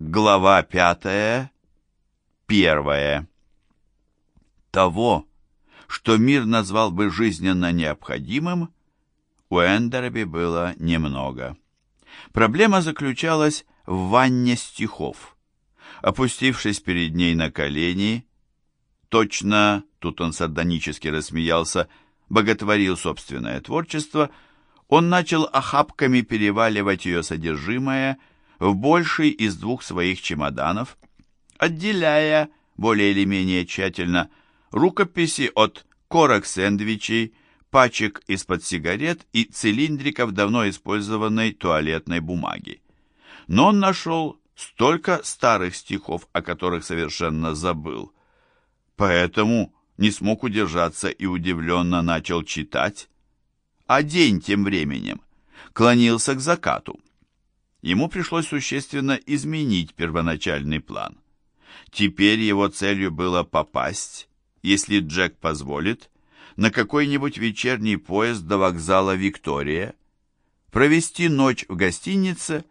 Глава пятая. Первая. Того, что мир назвал бы жизненно необходимым, у Эндерби было немного. Проблема заключалась в ванне стихов. Опустившись перед ней на колени, точно, тут он сардонически рассмеялся, боготворил собственное творчество, он начал охапками переваливать ее содержимое в больший из двух своих чемоданов, отделяя более или менее тщательно рукописи от корок сэндвичей, пачек из-под сигарет и цилиндриков давно использованной туалетной бумаги. Но он нашел столько старых стихов, о которых совершенно забыл. Поэтому не смог удержаться и удивленно начал читать. А день тем временем клонился к закату. Ему пришлось существенно изменить первоначальный план. Теперь его целью было попасть, если Джек позволит, на какой-нибудь вечерний поезд до вокзала Виктория, провести ночь в гостинице,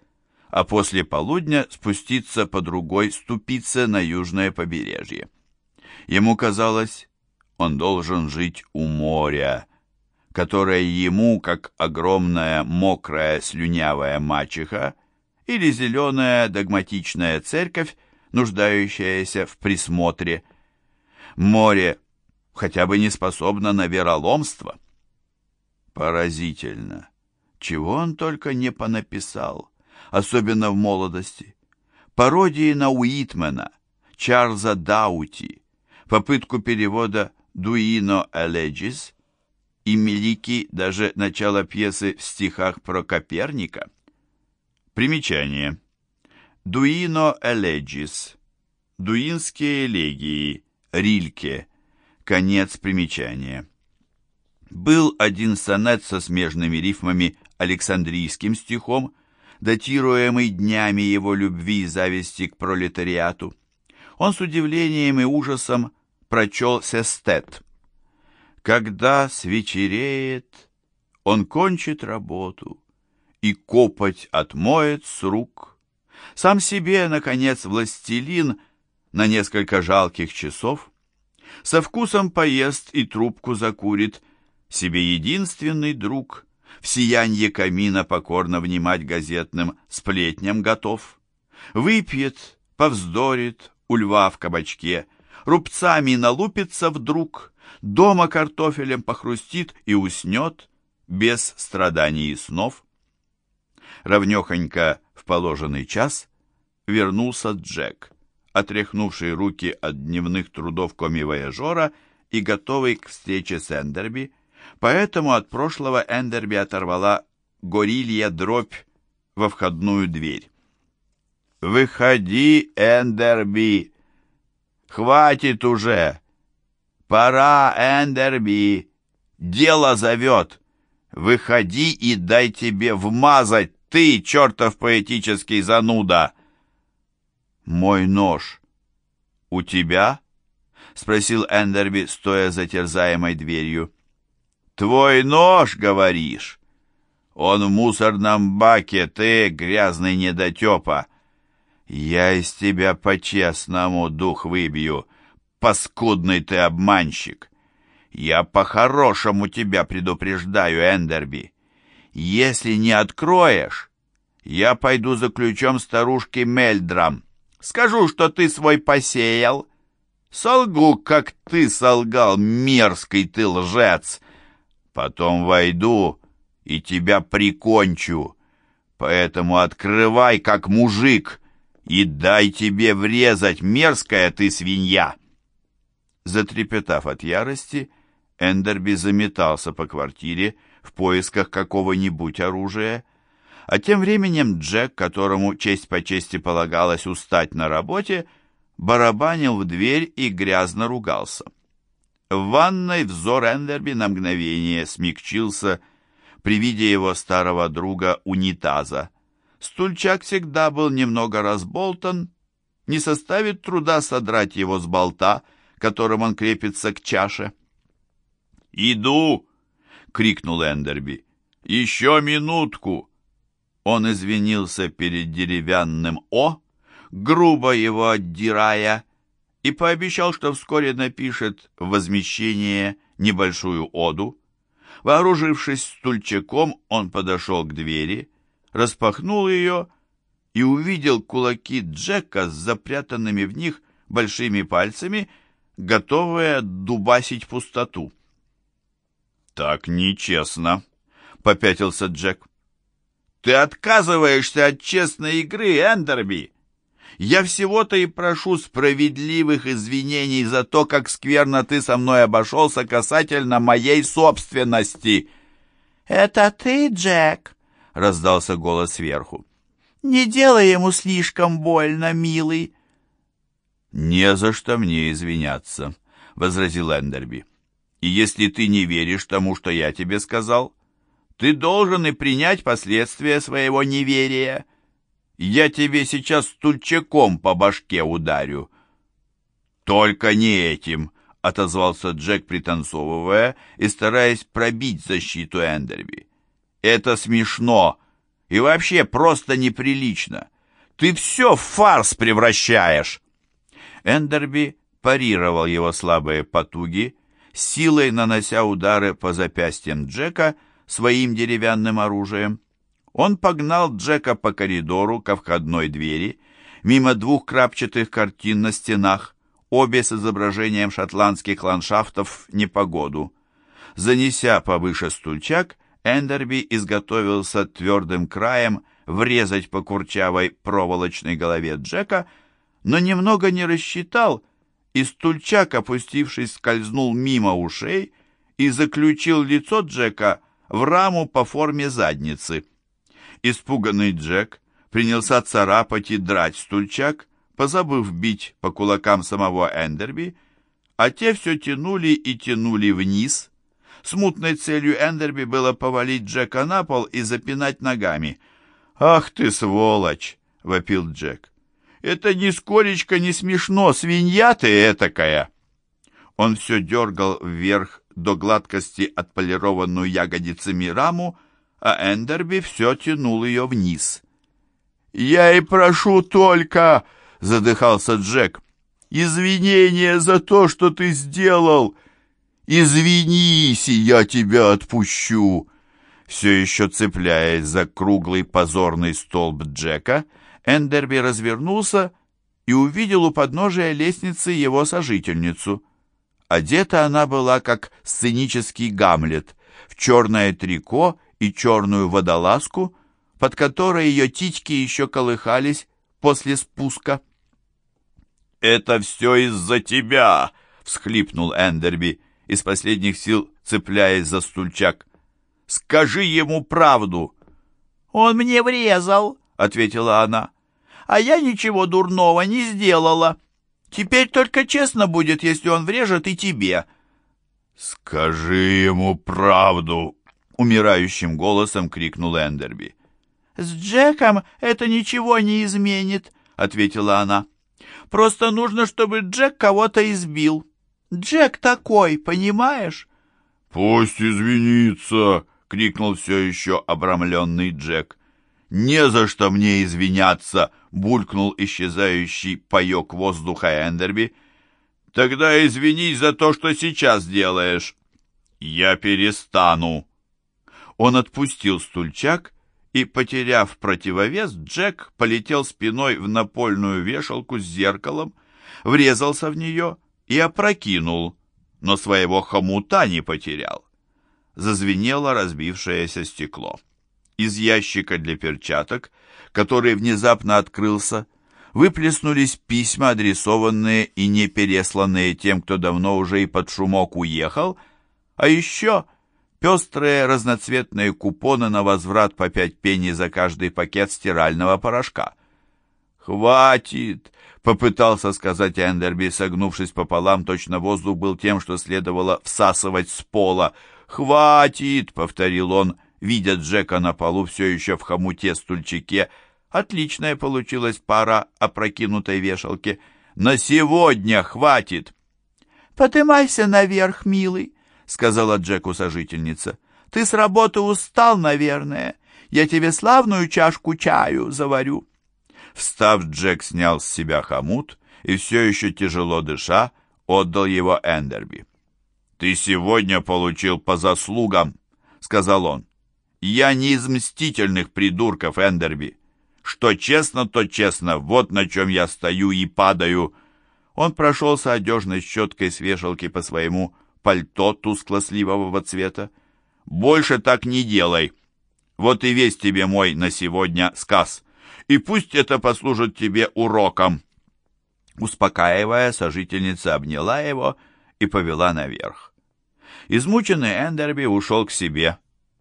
а после полудня спуститься по другой ступице на южное побережье. Ему казалось, он должен жить у моря, которое ему, как огромная мокрая слюнявая мачеха или зеленая догматичная церковь, нуждающаяся в присмотре. Море хотя бы не способна на вероломство. Поразительно, чего он только не понаписал, особенно в молодости. Пародии на Уитмена, Чарльза Даути, попытку перевода «Дуино Элегис» и Мелики даже начало пьесы в стихах про Коперника. Примечание. «Дуино Элегис» Дуинские элегии, Рильке – Конец примечания. Был один сонет со смежными рифмами Александрийским стихом, датируемый днями его любви и зависти к пролетариату. Он с удивлением и ужасом прочел сестет. Когда свечереет, он кончит работу и копоть отмоет с рук. Сам себе, наконец, властелин на несколько жалких часов — со вкусом поест и трубку закурит, себе единственный друг, в сиянье камина покорно внимать газетным сплетням готов. Выпьет, повздорит, у льва в кабачке, рубцами налупится вдруг, дома картофелем похрустит и уснет, без страданий и снов. Равнехонько в положенный час вернулся Джек отряхнувший руки от дневных трудов коми-вояжера и готовый к встрече с Эндерби, поэтому от прошлого Эндерби оторвала горилья дробь во входную дверь. «Выходи, Эндерби! Хватит уже! Пора, Эндерби! Дело зовет! Выходи и дай тебе вмазать, ты, чертов поэтический зануда!» «Мой нож у тебя?» — спросил Эндерби, стоя за терзаемой дверью. «Твой нож, говоришь? Он в мусорном баке, ты грязный недотепа. Я из тебя по-честному дух выбью, паскудный ты обманщик. Я по-хорошему тебя предупреждаю, Эндерби. Если не откроешь, я пойду за ключом старушки Мельдрам». Скажу, что ты свой посеял. Солгу, как ты солгал, мерзкий ты лжец. Потом войду и тебя прикончу. Поэтому открывай, как мужик, и дай тебе врезать, мерзкая ты свинья. Затрепетав от ярости, Эндерби заметался по квартире в поисках какого-нибудь оружия, а тем временем Джек, которому честь по чести полагалось устать на работе, барабанил в дверь и грязно ругался. В ванной взор Эндерби на мгновение смягчился при виде его старого друга унитаза. Стульчак всегда был немного разболтан, не составит труда содрать его с болта, которым он крепится к чаше. «Иду!» — крикнул Эндерби. «Еще минутку!» Он извинился перед деревянным «О», грубо его отдирая, и пообещал, что вскоре напишет в возмещение небольшую оду. Вооружившись стульчаком, он подошел к двери, распахнул ее и увидел кулаки Джека с запрятанными в них большими пальцами, готовые дубасить пустоту. «Так нечестно», — попятился Джек. «Ты отказываешься от честной игры, Эндерби!» Я всего-то и прошу справедливых извинений за то, как скверно ты со мной обошелся касательно моей собственности». «Это ты, Джек?» — раздался голос сверху. «Не делай ему слишком больно, милый». «Не за что мне извиняться», — возразил Эндерби. «И если ты не веришь тому, что я тебе сказал, ты должен и принять последствия своего неверия». Я тебе сейчас стульчаком по башке ударю». «Только не этим», — отозвался Джек, пританцовывая и стараясь пробить защиту Эндерби. «Это смешно и вообще просто неприлично. Ты все в фарс превращаешь!» Эндерби парировал его слабые потуги, силой нанося удары по запястьям Джека своим деревянным оружием. Он погнал Джека по коридору ко входной двери, мимо двух крапчатых картин на стенах, обе с изображением шотландских ландшафтов непогоду. Занеся повыше стульчак, Эндерби изготовился твердым краем врезать по курчавой проволочной голове Джека, но немного не рассчитал, и стульчак, опустившись, скользнул мимо ушей и заключил лицо Джека в раму по форме задницы. Испуганный Джек принялся царапать и драть стульчак, позабыв бить по кулакам самого Эндерби, а те все тянули и тянули вниз. Смутной целью Эндерби было повалить Джека на пол и запинать ногами. «Ах ты, сволочь!» — вопил Джек. «Это нисколечко не смешно, свинья ты этакая!» Он все дергал вверх до гладкости отполированную ягодицами раму, а Эндерби все тянул ее вниз. «Я и прошу только!» — задыхался Джек. «Извинения за то, что ты сделал! Извинись, и я тебя отпущу!» Все еще цепляясь за круглый позорный столб Джека, Эндерби развернулся и увидел у подножия лестницы его сожительницу. Одета она была как сценический Гамлет, в черное трико и черную водолазку, под которой ее титьки еще колыхались после спуска. «Это все из-за тебя!» — всхлипнул Эндерби, из последних сил цепляясь за стульчак. «Скажи ему правду!» «Он мне врезал!» — ответила она. «А я ничего дурного не сделала. Теперь только честно будет, если он врежет и тебе». «Скажи ему правду!» умирающим голосом крикнул Эндерби. «С Джеком это ничего не изменит», — ответила она. «Просто нужно, чтобы Джек кого-то избил. Джек такой, понимаешь?» «Пусть извинится!» — крикнул все еще обрамленный Джек. «Не за что мне извиняться!» — булькнул исчезающий паек воздуха Эндерби. «Тогда извинись за то, что сейчас делаешь». «Я перестану!» Он отпустил стульчак и, потеряв противовес, Джек полетел спиной в напольную вешалку с зеркалом, врезался в нее и опрокинул, но своего хомута не потерял. Зазвенело разбившееся стекло. Из ящика для перчаток, который внезапно открылся, выплеснулись письма, адресованные и не пересланные тем, кто давно уже и под шумок уехал, а еще пестрые разноцветные купоны на возврат по пять пенни за каждый пакет стирального порошка. «Хватит!» — попытался сказать Эндерби, согнувшись пополам, точно воздух был тем, что следовало всасывать с пола. «Хватит!» — повторил он, видя Джека на полу все еще в хомуте-стульчике. Отличная получилась пара опрокинутой вешалки. «На сегодня хватит!» «Подымайся наверх, милый!» — сказала Джеку сожительница. «Ты с работы устал, наверное. Я тебе славную чашку чаю заварю». Встав, Джек снял с себя хомут и все еще тяжело дыша, отдал его Эндерби. «Ты сегодня получил по заслугам», — сказал он. «Я не из мстительных придурков, Эндерби. Что честно, то честно. Вот на чем я стою и падаю». Он прошелся одежной щеткой с вешалки по своему пальто тускло-сливового цвета. «Больше так не делай. Вот и весь тебе мой на сегодня сказ. И пусть это послужит тебе уроком». Успокаивая, сожительница обняла его и повела наверх. Измученный Эндерби ушел к себе,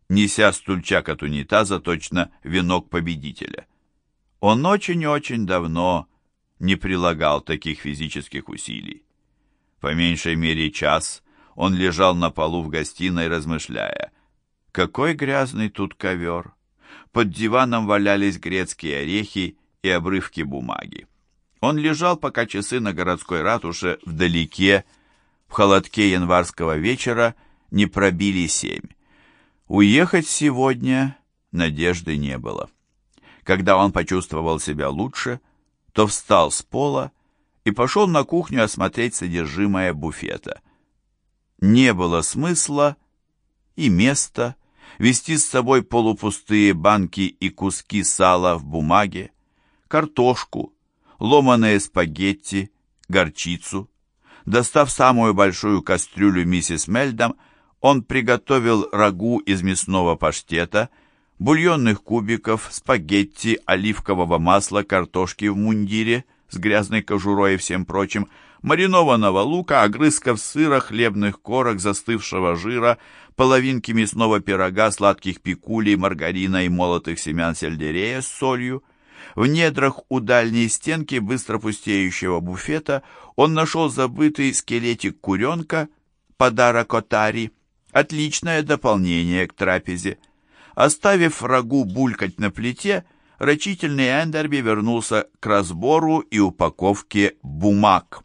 неся стульчак от унитаза точно венок победителя. Он очень-очень давно не прилагал таких физических усилий. По меньшей мере час он лежал на полу в гостиной, размышляя, какой грязный тут ковер. Под диваном валялись грецкие орехи и обрывки бумаги. Он лежал, пока часы на городской ратуше вдалеке, в холодке январского вечера, не пробили семь. Уехать сегодня надежды не было. Когда он почувствовал себя лучше, то встал с пола и пошел на кухню осмотреть содержимое буфета. Не было смысла и места вести с собой полупустые банки и куски сала в бумаге, картошку, ломаные спагетти, горчицу. Достав самую большую кастрюлю миссис Мельдом, он приготовил рагу из мясного паштета, бульонных кубиков, спагетти, оливкового масла, картошки в мундире с грязной кожурой и всем прочим, маринованного лука, огрызков сыра, хлебных корок, застывшего жира, половинки мясного пирога, сладких пикулей, маргарина и молотых семян сельдерея с солью. В недрах у дальней стенки быстро пустеющего буфета он нашел забытый скелетик куренка, подарок Отари, отличное дополнение к трапезе. Оставив рагу булькать на плите, рачительный Эндерби вернулся к разбору и упаковке бумаг.